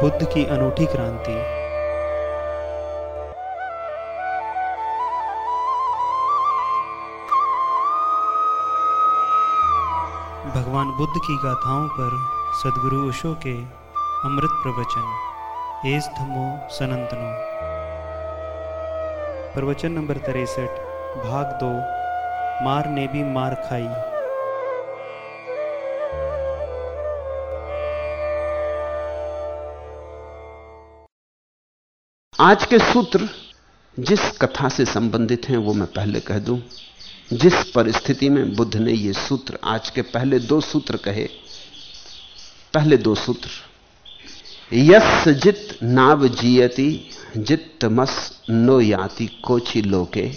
बुद्ध की अनूठी क्रांति। भगवान बुद्ध की गाथाओं पर सदगुरु ओशो के अमृत प्रवचन। एस धमो सनंतनो। प्रवचन नंबर तिरसठ, भाग दो, मार ने भी मार खाई। आज के सूत्र जिस कथा से संबंधित हैं, वो मैं पहले कह दूँ। जिस परिस्थिति में बुद्ध ने ये सूत्र, आज के पहले दो सूत्र कहे, पहले दो सूत्र। यस जित नाव जियति जित मस नो याति कोचि लोके,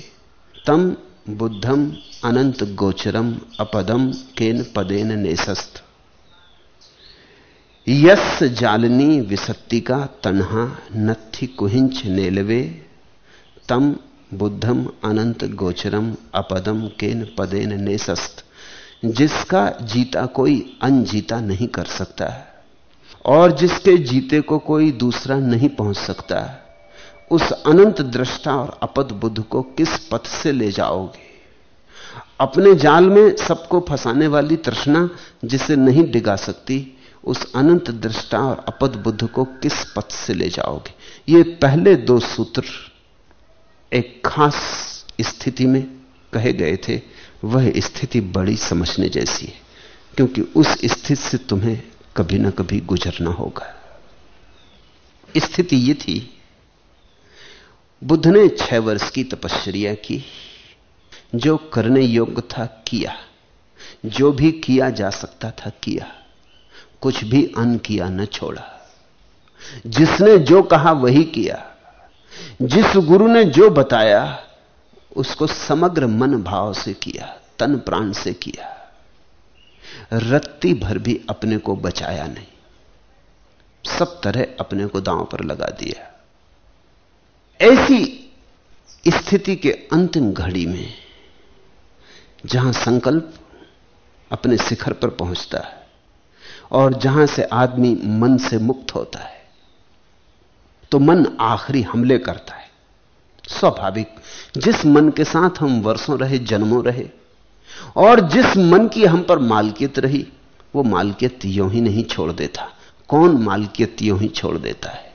तम बुद्धम अनंत गोचरम अपदम केन पदेन नेसस्त यस जालनी विसत्ति का तन्हा नथि कुहिंच नेलवे, तम बुद्धम अनंत गोचरम अपदम केन पदेन नेसस्त। जिसका जीता कोई अनजीता नहीं कर सकता है और जिसके जीते को कोई दूसरा नहीं पहुँच सकता है उस अनंत दृष्टा और अपद बुद्ध को किस पथ से ले जाओगे? अपने जाल में सबको फंसाने वाली तृष्णा जिसे नहीं डिगा सकती उस अनंत दृष्टा और अपद बुद्ध को किस पथ से ले जाओगे? ये पहले दो सूत्र एक खास स्थिति में कहे गए थे, वह स्थिति बड़ी समझने जैसी है, क्योंकि उस स्थिति से तुम्हें कभी ना कभी गुजरना होगा। स्थिति यह थी, बुद्ध ने छह वर्ष की तपश्चर्या की, जो करने योग्य था किया, जो भी किया जा सकता था किया। कुछ भी अन किया न छोड़ा। जिसने जो कहा वही किया। जिस गुरु ने जो बताया, उसको समग्र मन भाव से किया, तन प्राण से किया। रत्ती भर भी अपने को बचाया नहीं। सब तरह अपने को दांव पर लगा दिया। ऐसी स्थिति के अंतिम घड़ी में, जहाँ संकल्प अपने शिखर पर पहुँचता है और जहाँ से आदमी मन से मुक्त होता है तो मन आखिरी हमले करता है। स्वाभाविक, जिस मन के साथ हम वर्षों रहे, जन्मों रहे, और जिस मन की हम पर मालकियत रही, वो मालकियत यों ही नहीं छोड़ देता। कौन मालकियत यों ही छोड़ देता है?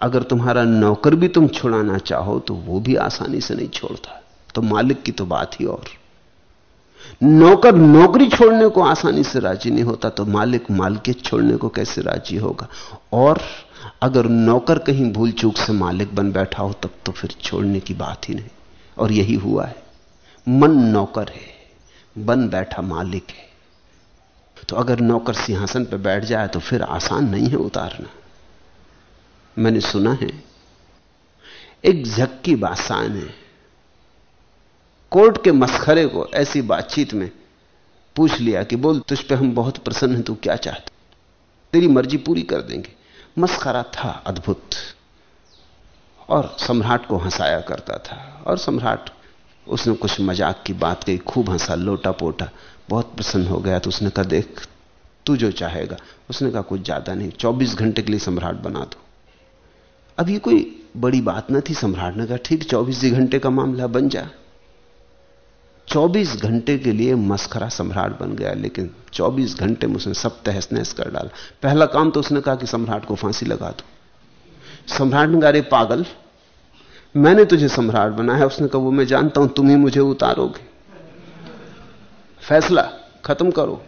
अगर तुम्हारा नौकर भी तुम छुड़ाना चाहो तो वो भी आसानी से नहीं छोड़ता। तो मालिक की तो बात ही और। नौकर नौकरी छोड़ने को आसानी से राज़ी नहीं होता तो मालिक मालिकियत छोड़ने को कैसे राज़ी होगा? और अगर नौकर कहीं भूल चूक से मालिक बन बैठा हो, तब तो फिर छोड़ने की बात ही नहीं। और यही हुआ है। मन नौकर है, बन बैठा मालिक है। तो अगर नौकर सिंहासन पर बैठ जाए तो फिर आसान नहीं है उतारना। मैंने सुना है, एक झक्की बासान ने कोर्ट के मस्खरे को ऐसी बातचीत में पूछ लिया कि बोल, तुझ पे हम बहुत प्रसन्न हैं, तू क्या चाहता? तेरी मर्ज़ी पूरी कर देंगे। मस्खरा था अद्भुत। और सम्राट को हंसाया करता था। और सम्राट, उसने कुछ मज़ाक की बात कही, खूब हंसा, लोटा पोटा, बहुत प्रसन्न हो गया। तो उसने कहा, देख, तू जो चाहेगा। उसने कहा, कुछ ज़्यादा नहीं 24 घंटे के लिए सम्राट बना दो। अब ये कोई बड़ी बात ना थी, सम्राट ने कहा, ठीक, चौबीस घंटे का मामला बन जा। 24 घंटे के लिए मस्खरा सम्राट बन गया, लेकिन 24 घंटे में उसने सब तहस नहस कर डाला। पहला काम तो उसने कहा कि सम्राट को फांसी लगा दो। सम्राट ने कहा पागल, मैंने तुझे सम्राट बनाया। उसने कहा, वो मैं जानता हूँ, तुम ही मुझे उतारोगे। फैसला खत्म करो।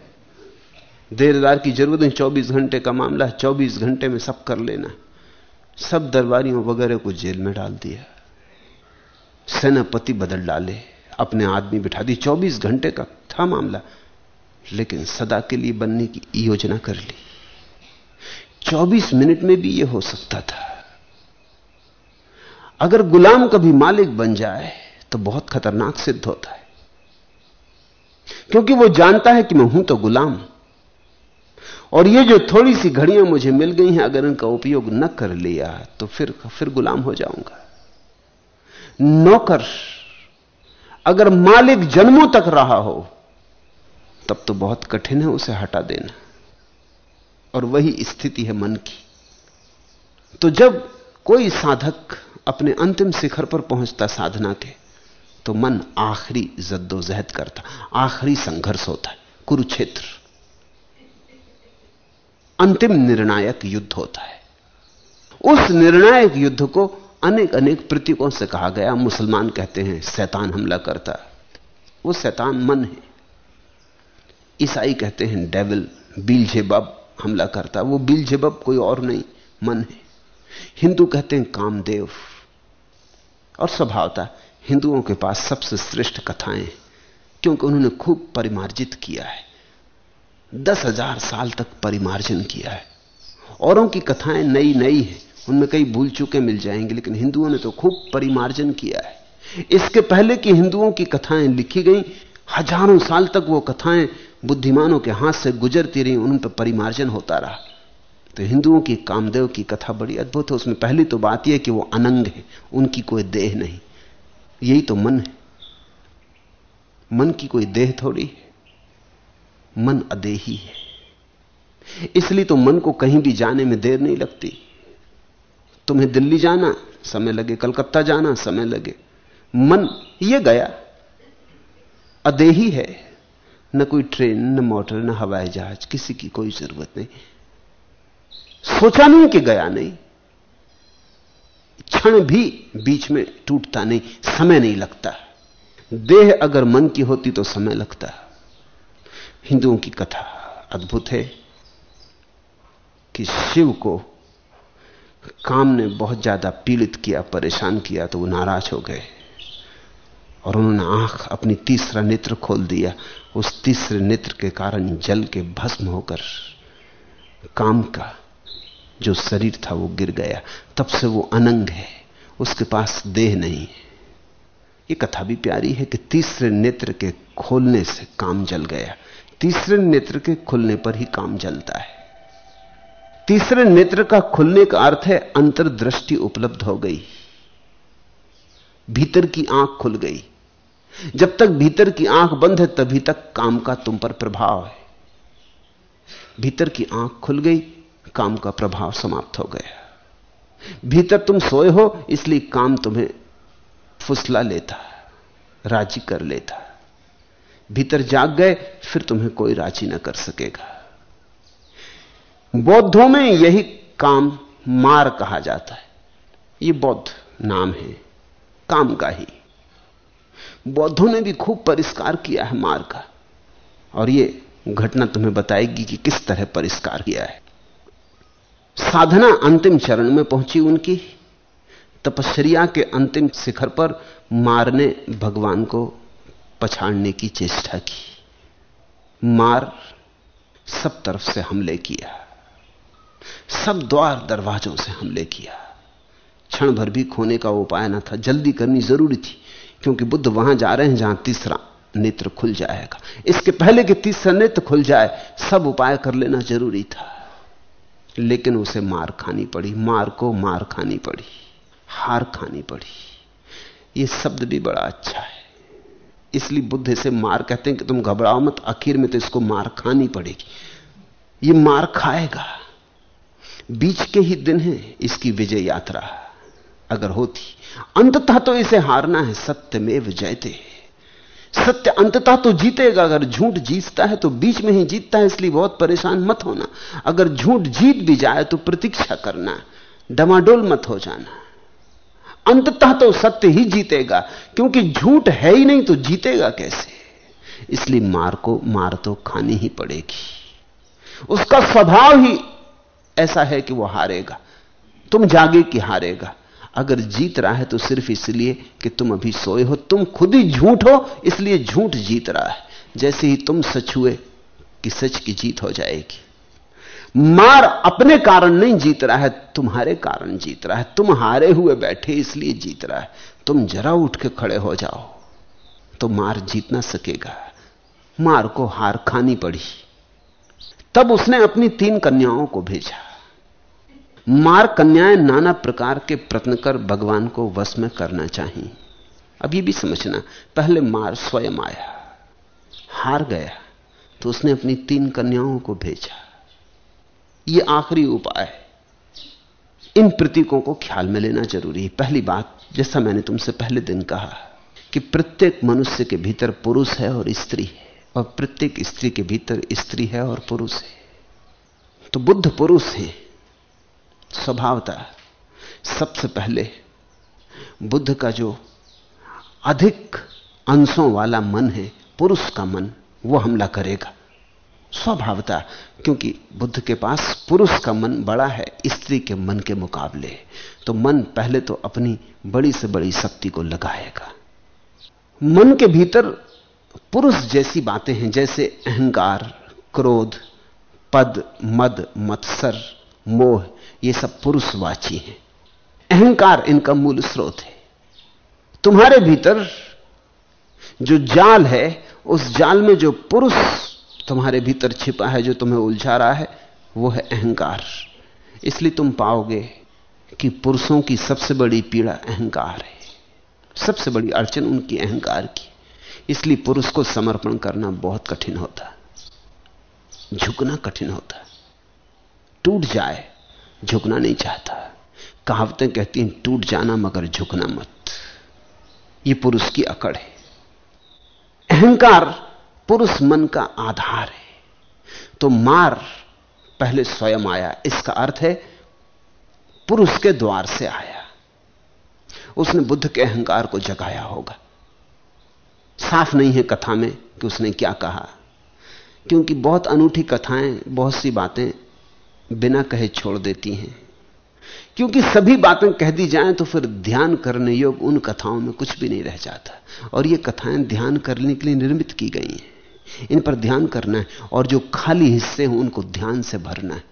देरदार की ज़रूरत नहीं, चौबीस घंटे का मामला है, चौबीस घंटे में सब कर लेना सब दरबारियों वगैरह को जेल में डाल दिया। सेनापति बदल डाले। अपने आदमी बिठा दी। 24 घंटे का था मामला, लेकिन सदा के लिए बनने की योजना कर ली। 24 मिनट में भी यह हो सकता था। अगर गुलाम कभी मालिक बन जाए तो बहुत खतरनाक सिद्ध होता है। क्योंकि वो जानता है कि मैं हूँ तो गुलाम। और ये जो थोड़ी सी घड़ियाँ मुझे मिल गई हैं, अगर इनका उपयोग न कर लिया तो फिर फिर गुलाम हो जाऊँगा। नौकर अगर मालिक जन्मों तक रहा हो, तब तो बहुत कठिन है उसे हटा देना। और वही स्थिति है मन की। तो जब कोई साधक अपने अंतिम शिखर पर पहुँचता साधना के तो मन आखिरी जद्दोजहद करता, आखिरी संघर्ष होता है, कुरुक्षेत्र। अंतिम निर्णायक युद्ध होता है। उस निर्णायक युद्ध को अनेक अनेक प्रतीकों से कहा गया, मुसलमान कहते हैं, शैतान हमला करता वो शैतान मन है। ईसाई कहते हैं डेविल बीलजेबब हमला करता वो बीलजेबब कोई और नहीं, मन है। हिंदू कहते हैं, कामदेव। और स्वभावता हिंदुओं के पास सबसे श्रेष्ठ कथाएँ क्योंकि उन्होंने खूब परिमार्जित किया है। दस हज़ार साल तक परिमार्जन किया है। औरों की कथाएँ नई नई हैं। उनमें कई भूल चुके मिल जाएँगे, लेकिन हिंदुओं ने तो खूब परिमार्जन किया है। इसके पहले की हिंदुओं की कथाएँ लिखी गई, हज़ारों साल तक वो कथाएँ बुद्धिमानों के हाथ से गुजरती रही, उन पर परिमार्जन होता रहा। तो हिंदुओं की कामदेव की कथा बड़ी अद्भुत है। उसमें पहली तो बात यह कि वो अनंग है, उनकी कोई देह नहीं। यही तो मन है। मन की कोई देह थोड़ी है, मन अदेही है। इसलिए तो मन को कहीं भी जाने में देर नहीं लगती। तुम्हें दिल्ली जाना, समय लगे कलकत्ता जाना, समय लगे। मन ये गया, अदेही है। न कोई ट्रेन, न मोटर, न हवाई जहाज़, किसी की कोई ज़रूरत नहीं। सोचा नहीं कि गया नहीं। क्षण भी बीच में टूटता नहीं, समय नहीं लगता। देह अगर मन की होती तो समय लगता। हिंदुओं की कथा अद्भुत है कि शिव को काम ने बहुत ज़्यादा पीड़ित किया, परेशान किया तो वो नाराज़ हो गए। और उन्होंने आँख अपनी तीसरा नेत्र खोल दिया। उस तीसरे नेत्र के कारण जल के भस्म होकर काम का जो शरीर था वो गिर गया। तब से वो अनंग है, उसके पास देह नहीं है। ये कथा भी प्यारी है कि तीसरे नेत्र के खोलने से काम जल गया। तीसरे नेत्र के खुलने पर ही काम जलता है। तीसरे नेत्र का खुलने का अर्थ है अंतर्दृष्टि उपलब्ध हो गई। भीतर की आँख खुल गई। जब तक भीतर की आँख बंद है, तभी तक काम का तुम पर प्रभाव है। भीतर की आँख खुल गई, काम का प्रभाव समाप्त हो गया। भीतर तुम सोए हो, इसलिए काम तुम्हें फुसला लेता, राज़ी कर लेता। भीतर जाग गए, फिर तुम्हें कोई राज़ी ना कर सकेगा। बौद्धों में यही काम मार कहा जाता है। ये बौद्ध नाम है, काम का ही। बौद्धों ने भी खूब परिष्कार किया है मार का। और यह घटना तुम्हें बताएगी कि किस तरह परिष्कार किया है। साधना अंतिम चरण में पहुँची उनकी। तपस्या के अंतिम शिखर पर मार ने भगवान को पछाड़ने की चेष्टा की। मार सब तरफ़ से हमले किया। सब द्वार दरवाजों से हमले किया। क्षण भर भी खोने का उपाय ना था। जल्दी करनी ज़रूरी थी, क्योंकि बुद्ध वहाँ जा रहे हैं जहाँ तीसरा नेत्र खुल जाएगा। इसके पहले कि तीसरा नेत्र खुल जाए, सब उपाय कर लेना ज़रूरी था। लेकिन उसे मार खानी पड़ी। मार को मार खानी पड़ी। हार खानी पड़ी। यह शब्द भी बड़ा अच्छा है। इसलिए बुद्ध से मार कहते हैं कि तुम घबराओ मत। आखिर में तो इसको मार खानी पड़ेगी। ये मार खाएगा। बीच के ही दिन है इसकी विजय यात्रा। अगर होती, अंततः तो इसे हारना है, सत्यमेव जयते। सत्य अंततः तो जीतेगा, अगर झूठ जीतता है तो बीच में ही जीतता है, इसलिए बहुत परेशान मत होना। अगर झूठ जीत भी जाए तो प्रतीक्षा करना, डमाडोल मत हो जाना। अंततः तो सत्य ही जीतेगा, क्योंकि झूठ है ही नहीं तो जीतेगा कैसे? इसलिए मार को, मार तो खानी ही पड़ेगी। उसका स्वभाव ही ऐसा है कि वो हारेगा। तुम जागे कि हारेगा। अगर जीत रहा है तो सिर्फ़ इसलिए कि तुम अभी सोए हो। तुम खुद ही झूठ हो, इसलिए झूठ जीत रहा है। जैसे ही तुम सच हुए कि सच की जीत हो जाएगी। मार अपने कारण नहीं जीत रहा है, तुम्हारे कारण जीत रहा है। तुम हारे हुए बैठे, इसलिए जीत रहा है। तुम जरा उठ के खड़े हो जाओ तो मार जीत ना सकेगा। मार को हार खानी पड़ी। तब उसने अपनी तीन कन्याओं को भेजा। मार कन्याएँ नाना प्रकार के प्रत्न कर भगवान को वश में करना चाहिए। अभी भी समझना, पहले मार स्वयं आया, हार गया तो उसने अपनी तीन कन्याओं को भेजा। यह आखिरी उपाय है। इन प्रतीकों को ख्याल में लेना ज़रूरी है। पहली बात, जैसा मैंने तुमसे पहले दिन कहा, कि प्रत्येक मनुष्य के भीतर पुरुष है और स्त्री है, और प्रत्येक स्त्री के भीतर स्त्री है और पुरुष है। तो बुद्ध पुरुष है। स्वभावता सबसे पहले बुद्ध का जो अधिक अंशों वाला मन है, पुरुष का मन, वो हमला करेगा। स्वभावता, क्योंकि बुद्ध के पास पुरुष का मन बड़ा है, स्त्री के मन के मुकाबले तो मन पहले तो अपनी बड़ी से बड़ी शक्ति को लगाएगा। मन के भीतर पुरुष जैसी बातें हैं, जैसे अहंकार, क्रोध, पद, मद, मत्सर मोह, ये सब पुरुषवाची हैं। अहंकार इनका मूल स्रोत है। तुम्हारे भीतर जो जाल है, उस जाल में जो पुरुष तुम्हारे भीतर छिपा है, जो तुम्हें उलझा रहा है, वो है अहंकार। इसलिए तुम पाओगे कि पुरुषों की सबसे बड़ी पीड़ा अहंकार है। सबसे बड़ी अड़चन उनकी अहंकार की। इसलिए पुरुष को समर्पण करना बहुत कठिन होता। झुकना कठिन होता। टूट जाए, झुकना नहीं चाहता। कहावतें कहती हैं, टूट जाना मगर झुकना मत। ये पुरुष की अकड़ है। अहंकार पुरुष मन का आधार है। तो मार पहले स्वयं आया। इसका अर्थ है, पुरुष के द्वार से आया। उसने बुद्ध के अहंकार को जगाया होगा। साफ़ नहीं है कथा में कि उसने क्या कहा। क्योंकि बहुत अनूठी कथाएँ, बहुत सी बातें बिना कहे छोड़ देती हैं। क्योंकि सभी बातें कह दी जाएँ तो फिर ध्यान करने योग उन कथाओं में कुछ भी नहीं रह जाता। और ये कथाएँ ध्यान करने के लिए निर्मित की गई हैं। इन पर ध्यान करना है और जो खाली हिस्से हैं उनको ध्यान से भरना है।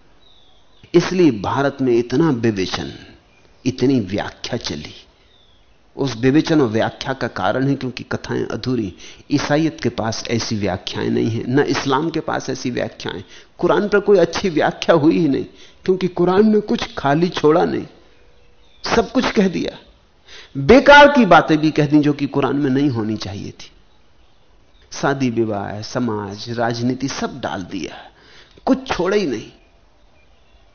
इसलिए भारत में इतना विवेचन, इतनी व्याख्या चली। उस विवेचन और व्याख्या का कारण है क्योंकि कथाएँ अधूरी ईसाइत के पास ऐसी व्याख्याएँ नहीं है, न इस्लाम के पास ऐसी व्याख्याएँ। कुरान पर कोई अच्छी व्याख्या हुई ही नहीं, क्योंकि कुरान ने कुछ खाली छोड़ा नहीं, सब कुछ कह दिया। बेकार की बातें भी कह दी जो कि कुरान में नहीं होनी चाहिए थी। शादी विवाह, समाज, राजनीति सब डाल दिया। कुछ छोड़ा ही नहीं।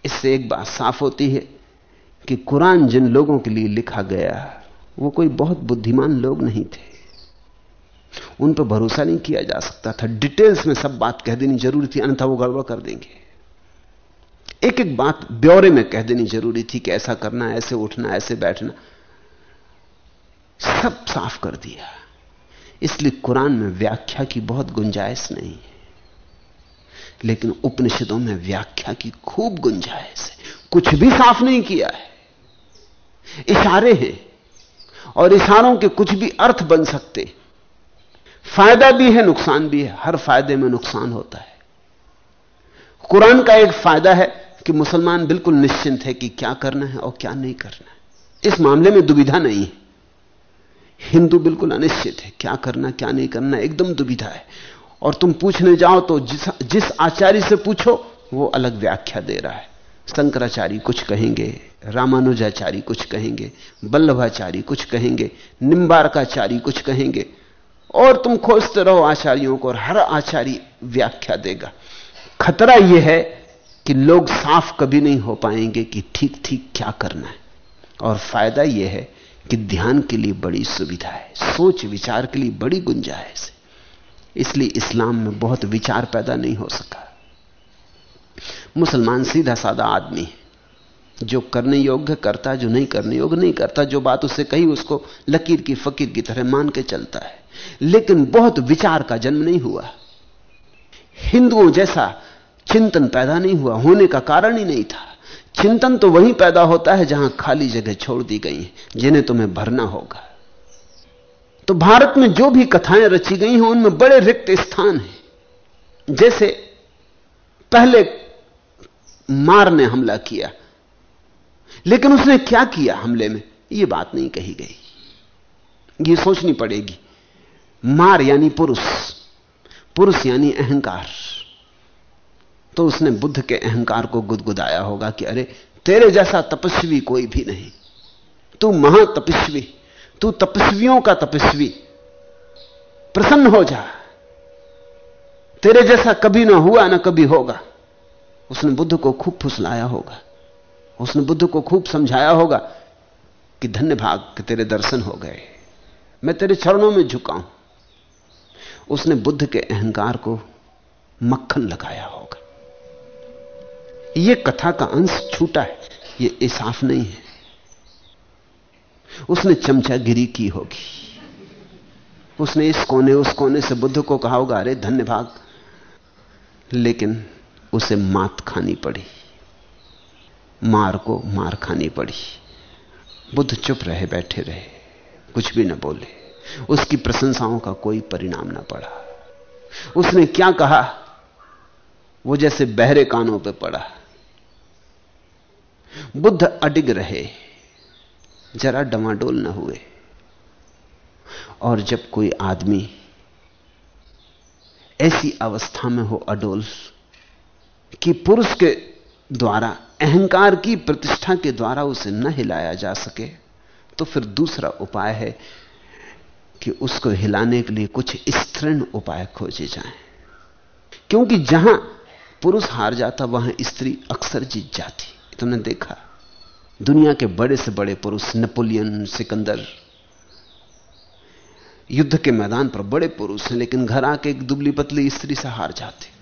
इससे एक बात साफ़ होती है कि कुरान जिन लोगों के लिए लिखा गया, वो कोई बहुत बुद्धिमान लोग नहीं थे। उन पर भरोसा नहीं किया जा सकता था। डिटेल्स में सब बात कह देनी ज़रूरी थी, अन्यथा वो गड़बड़ कर देंगे। एक एक बात ब्यौरे में कह देनी ज़रूरी थी कि ऐसा करना, ऐसे उठना, ऐसे बैठना। सब साफ़ कर दिया। इसलिए कुरान में व्याख्या की बहुत गुंजाइश नहीं है। लेकिन उपनिषदों में व्याख्या की खूब गुंजाइश है। कुछ भी साफ़ नहीं किया है। इशारे हैं। और इशारों के कुछ भी अर्थ बन सकते फ़ायदा भी है, नुकसान भी है। हर फ़ायदे में नुकसान होता है। कुरान का एक फ़ायदा है कि मुसलमान बिल्कुल निश्चिंत है कि क्या करना है और क्या नहीं करना है। इस मामले में दुविधा नहीं है। हिंदू बिल्कुल अनिश्चित है, क्या करना, क्या नहीं करना, एकदम दुविधा है। और तुम पूछने जाओ तो जिस जिस आचार्य से पूछो, वो अलग व्याख्या दे रहा है। शंकराचार्य कुछ कहेंगे, रामानुजाचार्य कुछ कहेंगे बल्लभाचार्य कुछ कहेंगे, निम्बारकाचार्य कुछ कहेंगे और तुम खोजते रहो आचार्यों को और हर आचार्य व्याख्या देगा। खतरा यह है कि लोग साफ़ कभी नहीं हो पाएँगे कि ठीक ठीक क्या करना है। और फ़ायदा यह है कि ध्यान के लिए बड़ी सुविधा है, सोच विचार के लिए बड़ी गुंजाइश है। इसलिए इस्लाम में बहुत विचार पैदा नहीं हो सका। मुसलमान सीधा साधा आदमी है। जो करने योग्य करता जो नहीं करने योग्य नहीं करता, जो बात उससे कही उसको लकीर की फकीर की तरह मान के चलता है। लेकिन बहुत विचार का जन्म नहीं हुआ। हिंदुओं जैसा चिंतन पैदा नहीं हुआ, होने का कारण ही नहीं था। चिंतन तो वहीं पैदा होता है जहाँ खाली जगह छोड़ दी गई है, जिन्हें तुम्हें भरना होगा। तो भारत में जो भी कथाएँ रची गई हैं, उनमें बड़े रिक्त स्थान हैं। जैसे पहले मार ने हमला किया, लेकिन उसने क्या किया हमले में? यह बात नहीं कही गई। यह सोचनी पड़ेगी। मार यानी पुरुष। पुरुष यानी अहंकार। तो उसने बुद्ध के अहंकार को गुदगुदाया होगा कि अरे, तेरे जैसा तपस्वी कोई भी नहीं। तू महातपस्वी, तू तपस्वियों का तपस्वी। प्रसन्न हो जा। तेरे जैसा कभी ना हुआ, ना कभी होगा। उसने बुद्ध को खूब फुसलाया होगा। उसने बुद्ध को खूब समझाया होगा कि धन्य भाग कि तेरे दर्शन हो गए। मैं तेरे चरणों में झुकाऊं उसने बुद्ध के अहंकार को मक्खन लगाया होगा। यह कथा का अंश छूटा है यह इंसाफ नहीं है। उसने चमचागिरी की होगी। उसने इस कोने, उस कोने से बुद्ध को कहा होगा, अरे धन्य भाग लेकिन उसे मात खानी पड़ी। मार को मार खानी पड़ी। बुद्ध चुप रहे, बैठे रहे। कुछ भी न बोले। उसकी प्रशंसाओं का कोई परिणाम ना पड़ा। उसने क्या कहा? वो जैसे बहरे कानों पे पड़ा। बुद्ध अडिग रहे। जरा डमाडोल न हुए। और जब कोई आदमी ऐसी अवस्था में हो अडोल, कि पुरुष के द्वारा, अहंकार की प्रतिष्ठा के द्वारा उसे न हिलाया जा सके तो फिर दूसरा उपाय है कि उसको हिलाने के लिए कुछ स्त्रीण उपाय खोजे जाएँ। क्योंकि जहाँ पुरुष हार जाता, वहाँ स्त्री अक्सर जीत जाती। तुमने देखा, दुनिया के बड़े से बड़े पुरुष, नेपोलियन, सिकंदर, युद्ध के मैदान पर बड़े पुरुष हैं, लेकिन घर आके एक दुबली पतली स्त्री से हार जाते।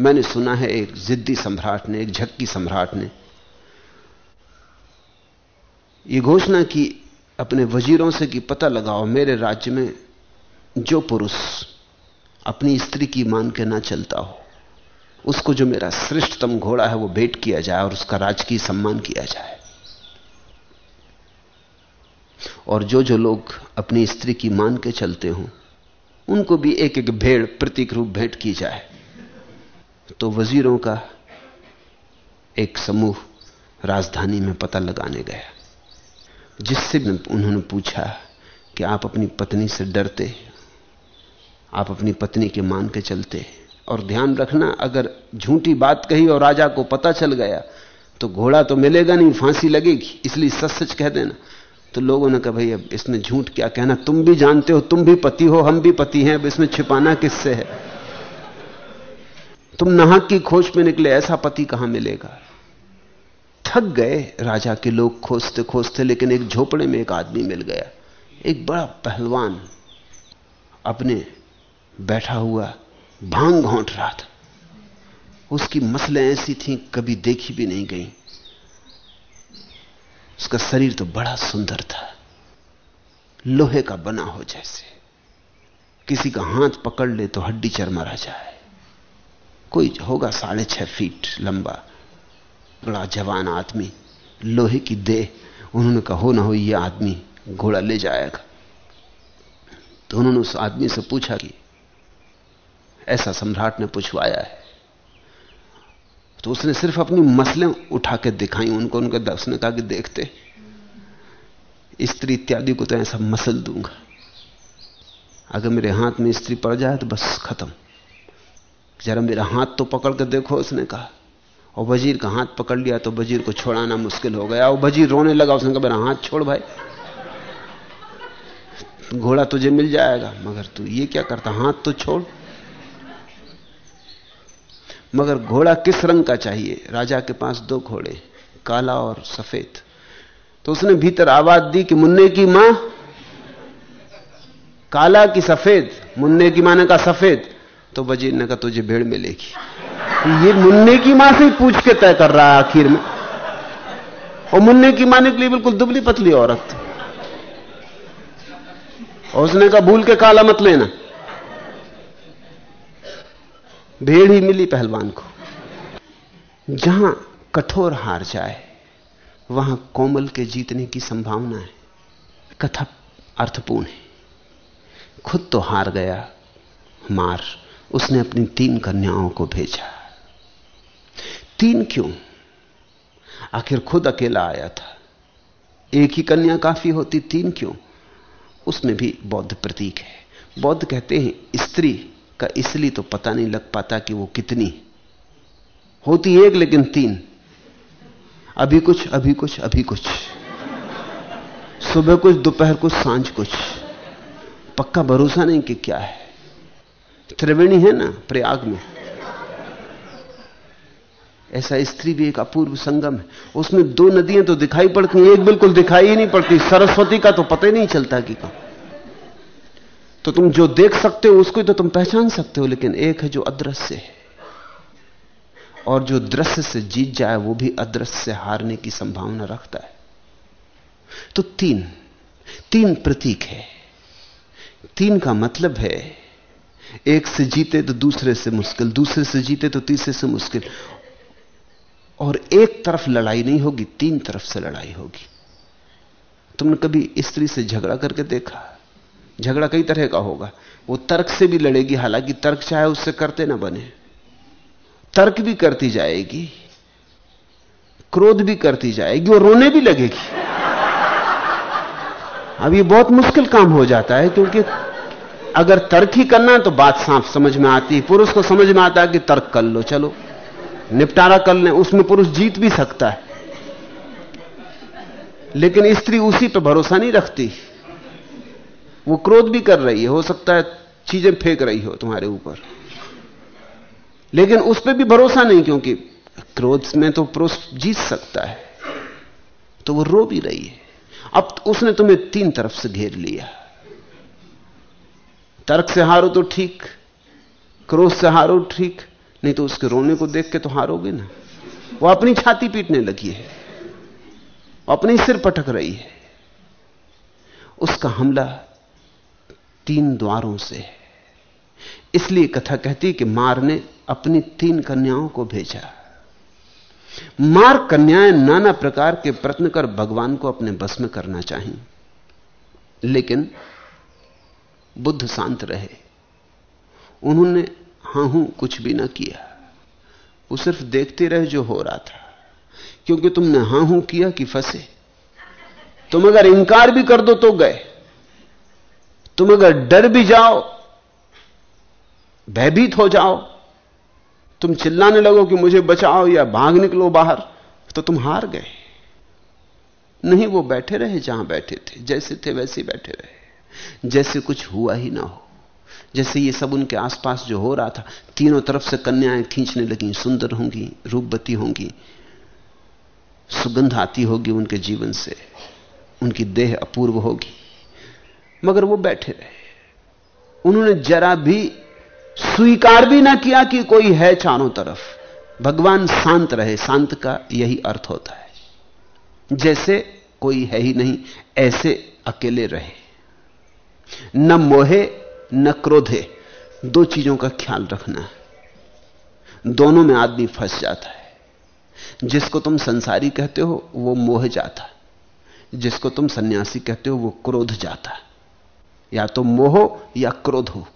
मैंने सुना है, एक जिद्दी सम्राट ने, एक झक्की सम्राट ने यह घोषणा की अपने वजीरों से कि पता लगाओ, मेरे राज्य में जो पुरुष अपनी स्त्री की मान के ना चलता हो, उसको जो मेरा श्रेष्ठतम घोड़ा है, वो भेंट किया जाए और उसका राजकीय सम्मान किया जाए। और जो जो लोग अपनी स्त्री की मान के चलते हों, उनको भी एक एक भेड़ प्रतीक रूप भेंट की जाए तो वजीरों का एक समूह राजधानी में पता लगाने गया। जिससे उन्होंने पूछा कि आप अपनी पत्नी से डरते आप अपनी पत्नी के मान के चलते और ध्यान रखना, अगर झूठी बात कही और राजा को पता चल गया तो घोड़ा तो मिलेगा नहीं, फांसी लगेगी, इसलिए सच सच कह देना। तो लोगों ने कहा, भाई, अब इसमें झूठ क्या कहना? तुम भी जानते हो, तुम भी पति हो, हम भी पति हैं, अब इसमें छिपाना किससे है? तुम नाहक की खोज में निकले, ऐसा पति कहाँ मिलेगा? थक गए, राजा के लोग खोजते खोजते लेकिन एक झोपड़े में एक आदमी मिल गया। एक बड़ा पहलवान अपने बैठा हुआ भाँग घोंट रहा था। उसकी मसलें ऐसी थी, कभी देखी भी नहीं गई। उसका शरीर तो बड़ा सुंदर था, लोहे का बना हो जैसे। किसी का हाथ पकड़ ले तो हड्डी चरमरा जाए। कोई होगा साढ़े छह फीट लंबा। बड़ा जवान आदमी, लोहे की देह, उन्होंने कहा, हो ना हो यह आदमी घोड़ा ले जाएगा। तो उन्होंने उस आदमी से पूछा कि, ऐसा सम्राट ने पूछवाया है। तो उसने सिर्फ़ अपनी मसलें उठा के दिखाई, उनको, उनके उसने कहा कि, देखते, स्त्री इत्यादि को तो ऐसा मसल दूँगा। अगर मेरे हाथ में स्त्री पड़ जाए तो बस खत्म। जरा मेरा हाथ तो पकड़ के देखो, उसने कहा। और वज़ीर का हाथ पकड़ लिया तो वज़ीर को छोड़ाना मुश्किल हो गया। और वज़ीर रोने लगा, उसने कहा, मेरा हाथ छोड़ भाई। घोड़ा तुझे मिल जाएगा। मगर तू ये क्या करता? हाथ तो छोड़। मगर घोड़ा किस रंग का चाहिए? राजा के पास दो घोड़े, काला और सफ़ेद। तो उसने भीतर आवाज़ दी कि मुन्ने की माँ, काला की सफ़ेद, मुन्ने की माँ ने कहा, सफ़ेद। तो वज़ीर ने कहा, तुझे भेड़ मिलेगी। ये मुन्ने की माँ से पूछ के तय कर रहा है आखिर में। और मुन्ने की माँ निकली बिल्कुल दुबली पतली औरत। और उसने कहा, भूल के काला मत लेना। भेड़ ही मिली पहलवान को। जहाँ कठोर हार जाए, वहाँ कोमल के जीतने की संभावना है। कथा अर्थपूर्ण है। खुद तो हार गया, मार उसने अपनी तीन कन्याओं को भेजा। तीन क्यों? आखिर खुद अकेला आया था। एक ही कन्या काफ़ी होती, तीन क्यों? उसमें भी बौद्ध प्रतीक है। बौद्ध कहते हैं, स्त्री का इसलिए तो पता नहीं लग पाता कि वो कितनी। होती एक, लेकिन तीन। अभी कुछ अभी कुछ अभी कुछ। सुबह कुछ, दोपहर कुछ, साँझ कुछ। पक्का भरोसा नहीं कि क्या है। त्रिवेणी है ना, प्रयाग में। ऐसा स्त्री भी एक अपूर्व संगम है। उसमें दो नदियाँ तो दिखाई पड़ती हैं, एक बिल्कुल दिखाई ही नहीं पड़ती। सरस्वती का तो पता ही नहीं चलता कि कहाँ तो तुम जो देख सकते हो, उसको तो तुम पहचान सकते हो, लेकिन एक है जो अदृश्य है। और जो दृश्य से जीत जाए, वो भी अदृश्य से हारने की संभावना रखता है। तो तीन तीन प्रतीक है। तीन का मतलब है, एक से जीते तो दूसरे से मुश्किल, दूसरे से जीते तो तीसरे से मुश्किल। और एक तरफ़ लड़ाई नहीं होगी, तीन तरफ़ से लड़ाई होगी। तुमने कभी स्त्री से झगड़ा करके देखा? झगड़ा कई तरह का होगा। वो तर्क से भी लड़ेगी, हालाँकि तर्क चाहे उससे करते ना बने। तर्क भी करती जाएगी, क्रोध भी करती जाएगी और रोने भी लगेगी। अब ये बहुत मुश्किल काम हो जाता है, क्योंकि अगर तर्क ही करना है तो बात साफ़ समझ में आती है, पुरुष को समझ में आता है कि तर्क कर लो, चलो। निपटारा कर लें उसमें पुरुष जीत भी सकता है। लेकिन स्त्री उसी पर भरोसा नहीं रखती। वो क्रोध भी कर रही है, हो सकता है चीज़ें फेंक रही हो तुम्हारे ऊपर। लेकिन उस पर भी भरोसा नहीं, क्योंकि क्रोध में तो पुरुष जीत सकता है। तो वो रो भी रही है। अब उसने तुम्हें तीन तरफ़ से घेर लिया। तर्क से हारो तो ठीक, क्रोध से हारो ठीक नहीं तो उसके रोने को देख के तो हारोगे ना। वो अपनी छाती पीटने लगी है। अपने सिर पटक रही है। उसका हमला तीन द्वारों से है। इसलिए कथा कहती कि मार ने अपनी तीन कन्याओं को भेजा। मार कन्याएँ नाना प्रकार के प्रत्न कर भगवान को अपने बस में करना चाहिए लेकिन बुद्ध शांत रहे। उन्होंने हाँ हूँ, कुछ भी ना किया। वो सिर्फ़ देखते रहे जो हो रहा था। क्योंकि तुमने हाँ हूँ किया कि फंसे। तुम अगर इंकार भी कर दो तो गए। तुम अगर डर भी जाओ, भयभीत हो जाओ, तुम चिल्लाने लगो कि मुझे बचाओ या भाग निकलो बाहर तो तुम हार गए। नहीं, वो बैठे रहे जहाँ बैठे थे, जैसे थे वैसे बैठे रहे। जैसे कुछ हुआ ही ना हो। जैसे ये सब उनके आसपास जो हो रहा था, तीनों तरफ़ से कन्याएँ खींचने लगी, सुंदर होंगी, रूपवती होंगी, सुगंध आती होगी उनके जीवन से, उनकी देह अपूर्व होगी। मगर वो बैठे रहे। उन्होंने जरा भी स्वीकार भी ना किया कि कोई है चारों तरफ़। भगवान शांत रहे, शांत का यही अर्थ होता है। जैसे कोई है ही नहीं, ऐसे अकेले रहे। न मोहे न क्रोधे दो चीज़ों का ख्याल रखना है। दोनों में आदमी फंस जाता है। जिसको तुम संसारी कहते हो, वो मोह जाता जिसको तुम सन्यासी कहते हो, वो क्रोध जाता या तो मोह या क्रोध हो,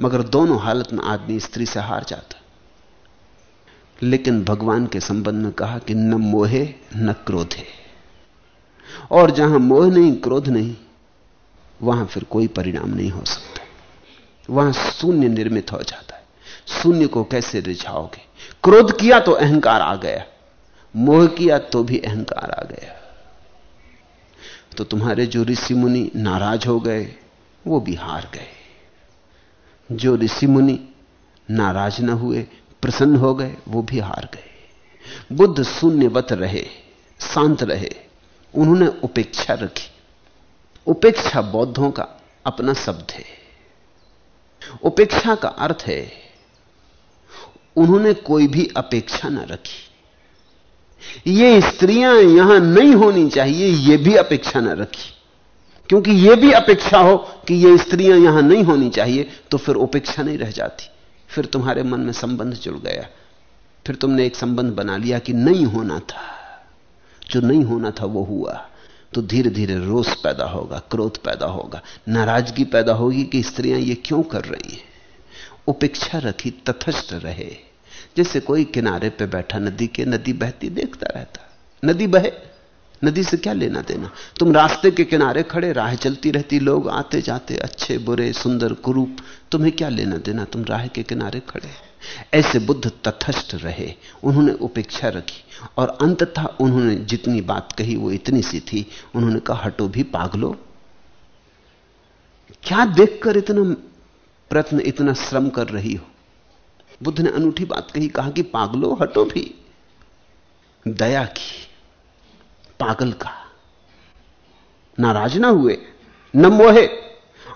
मगर दोनों हालत में आदमी स्त्री से हार जाता लेकिन भगवान के संबंध में कहा कि न मोहे न क्रोधे और जहाँ मोह नहीं, क्रोध नहीं, वहाँ फिर कोई परिणाम नहीं हो सकता। वहाँ शून्य निर्मित हो जाता है। शून्य को कैसे रिझाओगे? क्रोध किया तो अहंकार आ गया। मोह किया तो भी अहंकार आ गया। तो तुम्हारे जो ऋषि मुनि नाराज़ हो गए, वो भी हार गए। जो ऋषि मुनि नाराज़ न हुए, प्रसन्न हो गए, वो भी हार गए। बुद्ध शून्यवत रहे, शांत रहे, उन्होंने उपेक्षा रखी। उपेक्षा बौद्धों का अपना शब्द है। उपेक्षा का अर्थ है, उन्होंने कोई भी अपेक्षा ना रखी। ये स्त्रियाँ यहाँ नहीं होनी चाहिए, ये भी अपेक्षा ना रखी। क्योंकि यह भी अपेक्षा हो कि ये स्त्रियाँ यहाँ नहीं होनी चाहिए तो फिर उपेक्षा नहीं रह जाती। फिर तुम्हारे मन में संबंध जुड़ गया। फिर तुमने एक संबंध बना लिया कि नहीं होना था। जो नहीं होना था वो हुआ। तो धीरे धीरे रोष पैदा होगा, क्रोध पैदा होगा। नाराज़गी पैदा होगी कि स्त्रियाँ ये क्यों कर रही हैं? उपेक्षा रखी, तथस्थ रहे। जैसे कोई किनारे पे बैठा, नदी के नदी बहती, देखता रहता। नदी बहे, नदी से क्या लेना देना? तुम रास्ते के किनारे खड़े, राह चलती रहती, लोग आते जाते, अच्छे, बुरे, सुंदर, कुरूप, तुम्हें क्या लेना देना? तुम राह के किनारे खड़े ऐसे बुद्ध तथस्थ रहे, उन्होंने उपेक्षा रखी। और अंततः उन्होंने जितनी बात कही वो इतनी सी थी, उन्होंने कहा, हटो भी पागलो। क्या देखकर इतना प्रश्न इतना श्रम कर रही हो? बुद्ध ने अनूठी बात कही, कहा कि पागलो, हटो भी। दया की, पागल का। नाराज़ ना हुए, न मोहे।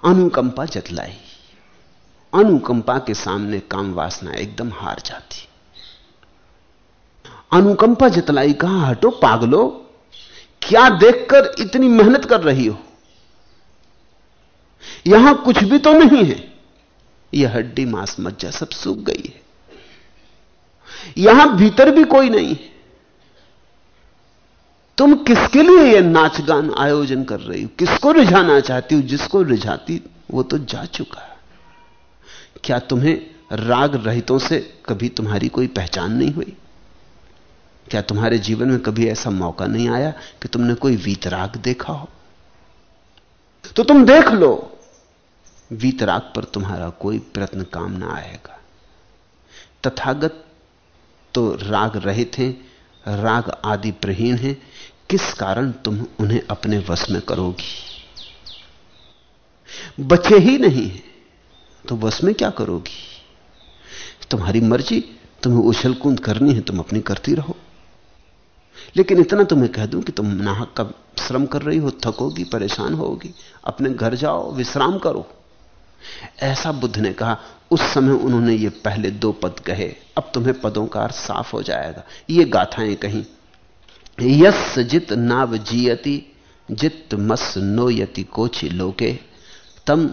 अनुकंपा जतलाई। अनुकंपा के सामने काम वासना एकदम हार जाती। अनुकंपा जतलाई कहा, हटो पागलो, क्या देखकर इतनी मेहनत कर रही हो? यहाँ कुछ भी तो नहीं है। यह हड्डी मांस मज्जा सब सूख गई है। यहाँ भीतर भी कोई नहीं है। तुम किसके लिए यह नाच गान आयोजन कर रही हो? किसको रिझाना चाहती हो? जिसको रिझाती, वो तो जा चुका है। क्या तुम्हें राग रहितों से कभी तुम्हारी कोई पहचान नहीं हुई? क्या तुम्हारे जीवन में कभी ऐसा मौका नहीं आया कि तुमने कोई वीतराग देखा हो? तो तुम देख लो, वीतराग पर तुम्हारा कोई प्रयत्न काम ना आएगा। तथागत तो राग रहित हैं, राग आदि प्रहीण हैं, किस कारण तुम उन्हें अपने वश में करोगी? बचे ही नहीं है तो वश में क्या करोगी? तुम्हारी मर्ज़ी, तुम्हें उछल कूद करनी है, तुम अपनी करती रहो। लेकिन इतना तो मैं कह दूँ कि तुम नाहक का श्रम कर रही हो, थकोगी, परेशान होगी। अपने घर जाओ, विश्राम करो। ऐसा बुद्ध ने कहा, उस समय उन्होंने ये पहले दो पद कहे। अब तुम्हें पदों का अर्थ साफ़ हो जाएगा। ये गाथाएँ कहीं, यस जित नाव जियति, जित मस नोयति कोचि लोके, तम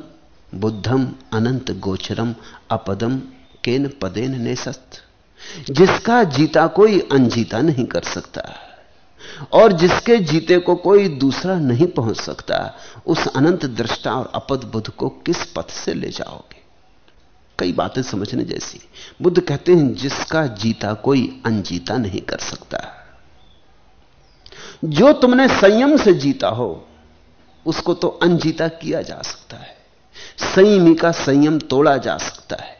बुद्धम अनंत गोचरम, अपदम केन पदेन ने नेसस्त जिसका जीता कोई अनजीता नहीं कर सकता और जिसके जीते को कोई दूसरा नहीं पहुँच सकता, उस अनंत दृष्टा और अपद बुद्ध को किस पथ से ले जाओगे? कई बातें समझने जैसी। बुद्ध कहते हैं, जिसका जीता कोई अनजीता नहीं कर सकता। जो तुमने संयम से जीता हो, उसको तो अनजीता किया जा सकता है। संयमी का संयम तोड़ा जा सकता है।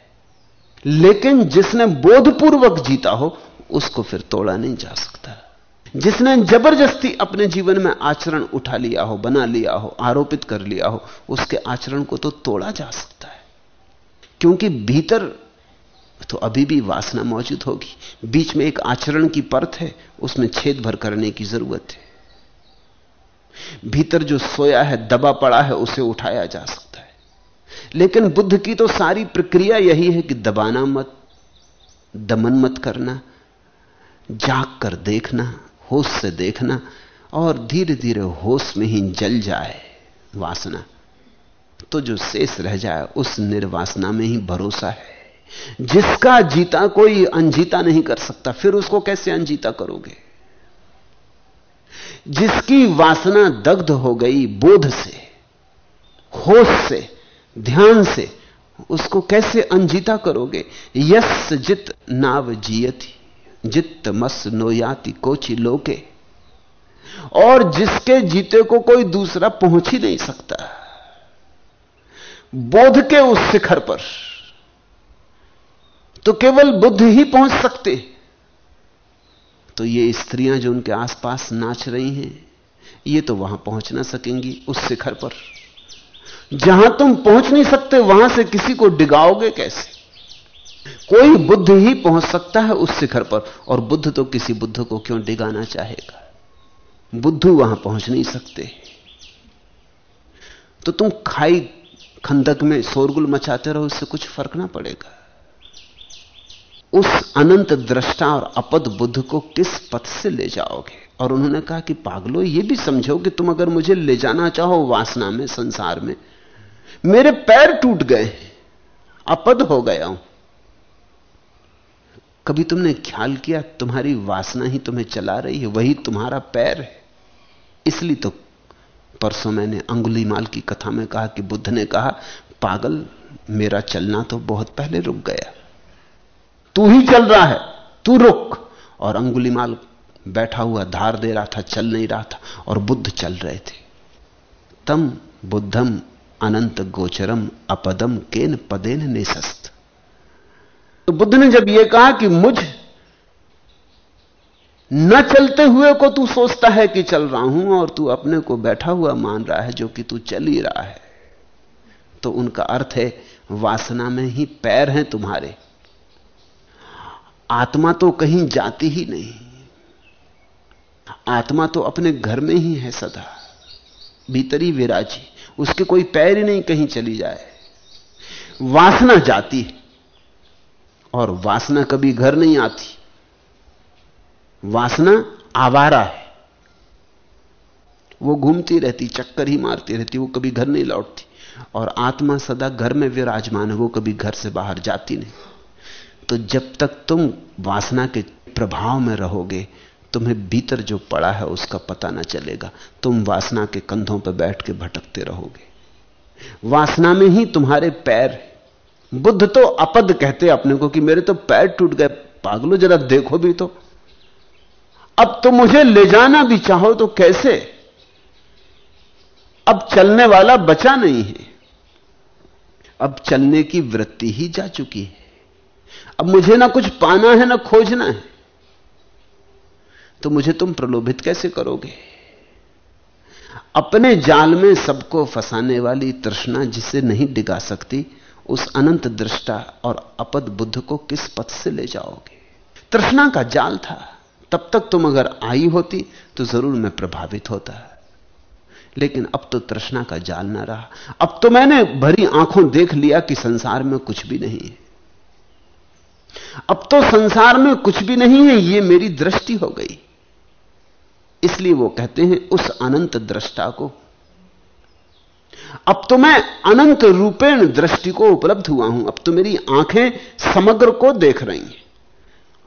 लेकिन जिसने बोधपूर्वक जीता हो, उसको फिर तोड़ा नहीं जा सकता। जिसने ज़बरदस्ती अपने जीवन में आचरण उठा लिया हो, बना लिया हो, आरोपित कर लिया हो, उसके आचरण को तो तोड़ा जा सकता है। क्योंकि भीतर तो अभी भी वासना मौजूद होगी। बीच में एक आचरण की परत है, उसमें छेद भर करने की ज़रूरत है। भीतर जो सोया है, दबा पड़ा है, उसे उठाया जा सकता लेकिन बुद्ध की तो सारी प्रक्रिया यही है कि दबाना मत, दमन मत करना, जाग कर देखना, होश से देखना, और धीरे धीरे होश में ही जल जाए वासना। तो जो शेष रह जाए, उस निर्वासना में ही भरोसा है। जिसका जीता कोई अनजीता नहीं कर सकता, फिर उसको कैसे अनजीता करोगे? जिसकी वासना दग्ध हो गई, बोध से, होश से ध्यान से उसको कैसे अनजीता करोगे? यस जित नाव जियती जित मस नोयाति कोची लोके। और जिसके जीते को कोई दूसरा पहुँच ही नहीं सकता। बोध के उस शिखर पर। तो केवल बुद्ध ही पहुँच सकते। तो ये स्त्रियाँ जो उनके आसपास नाच रही हैं, ये तो वहाँ पहुँच ना सकेंगी उस शिखर पर। जहाँ तुम पहुँच नहीं सकते, वहाँ से किसी को डिगाओगे कैसे? कोई बुद्ध ही पहुँच सकता है उस शिखर पर, और बुद्ध तो किसी बुद्ध को क्यों डिगाना चाहेगा? बुद्ध वहाँ पहुँच नहीं सकते। तो तुम खाई खंदक में शोरगुल मचाते रहो इससे कुछ फ़र्क ना पड़ेगा। उस अनंत दृष्टा और अपद बुद्ध को किस पथ से ले जाओगे? और उन्होंने कहा कि पागलो, ये भी समझो कि तुम अगर मुझे ले जाना चाहो वासना में, संसार में मेरे पैर टूट गए अपद हो गया हूँ। कभी तुमने ख्याल किया, तुम्हारी वासना ही तुम्हें चला रही है, वही तुम्हारा पैर है? इसलिए तो परसों मैंने अंगुली माल की कथा में कहा कि बुद्ध ने कहा, पागल, मेरा चलना तो बहुत पहले रुक गया। तू ही चल रहा है, तू रुक। और अंगुली माल बैठा हुआ धार दे रहा था, चल नहीं रहा था, और बुद्ध चल रहे थे। तम बुद्धम अनंत गोचरम अपदम केन पदेन नेसस्त तो बुद्ध ने जब यह कहा कि मुझ न चलते हुए को तू सोचता है कि चल रहा हूँ और तू अपने को बैठा हुआ मान रहा है जो कि तू चल ही रहा है तो उनका अर्थ है, वासना में ही पैर हैं तुम्हारे। आत्मा तो कहीं जाती ही नहीं। आत्मा तो अपने घर में ही है सदा, भीतरी विराजी। उसके कोई पैर ही नहीं कहीं चली जाए। वासना जाती है, और वासना कभी घर नहीं आती। वासना आवारा है। वो घूमती रहती, चक्कर ही मारती रहती, वो कभी घर नहीं लौटती। और आत्मा सदा घर में विराजमान है, वो कभी घर से बाहर जाती नहीं। तो जब तक तुम वासना के प्रभाव में रहोगे तुम्हें भीतर जो पड़ा है उसका पता ना चलेगा। तुम वासना के कंधों पर बैठ के भटकते रहोगे। वासना में ही तुम्हारे पैर बुद्ध तो अपद कहते अपने को कि मेरे तो पैर टूट गए। पागलो, जरा देखो भी तो। अब तो मुझे ले जाना भी चाहो तो कैसे? अब चलने वाला बचा नहीं है। अब चलने की वृत्ति ही जा चुकी है। अब मुझे ना कुछ पाना है, ना खोजना है। तो मुझे तुम प्रलोभित कैसे करोगे? अपने जाल में सबको फंसाने वाली तृष्णा जिसे नहीं डिगा सकती, उस अनंत दृष्टा और अपद बुद्ध को किस पथ से ले जाओगे? तृष्णा का जाल था। तब तक तुम अगर आई होती तो ज़रूर मैं प्रभावित होता। लेकिन अब तो तृष्णा का जाल ना रहा। अब तो मैंने भरी आँखों देख लिया कि संसार में कुछ भी नहीं है। अब तो संसार में कुछ भी नहीं है यह मेरी दृष्टि हो गई। इसलिए वो कहते हैं उस अनंत दृष्टा को। अब तो मैं अनंत रूपेण दृष्टि को उपलब्ध हुआ हूँ। अब तो मेरी आँखें समग्र को देख रही हैं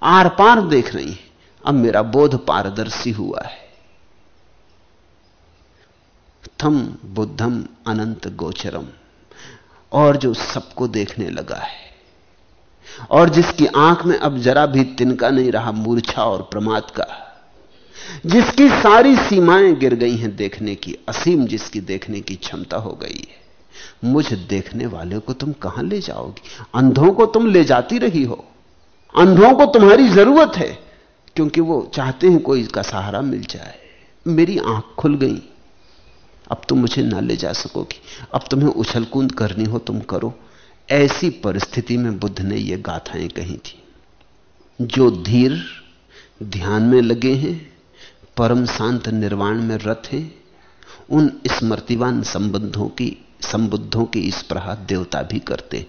आर पार देख रही हैं। अब मेरा बोध पारदर्शी हुआ है। थम बुद्धम अनंत गोचरम, और जो सबको देखने लगा है, और जिसकी आँख में अब जरा भी तिनका नहीं रहा, मूर्छा और प्रमाद का। जिसकी सारी सीमाएँ गिर गई हैं देखने की, असीम जिसकी देखने की क्षमता हो गई है। मुझ देखने वाले को तुम कहाँ ले जाओगी? अंधों को तुम ले जाती रही हो। अंधों को तुम्हारी ज़रूरत है, क्योंकि वो चाहते हैं कोई इसका सहारा मिल जाए। मेरी आँख खुल गई। अब तुम मुझे ना ले जा सकोगी। अब तुम्हें उछल कूद करनी हो, तुम करो। ऐसी परिस्थिति में बुद्ध ने ये गाथाएँ कही थी। जो धीर ध्यान में लगे हैं परम शांत निर्वाण में रथ हैं। उन स्मृतिवान संबंधों की, संबुद्धों की इस प्रहा देवता भी करते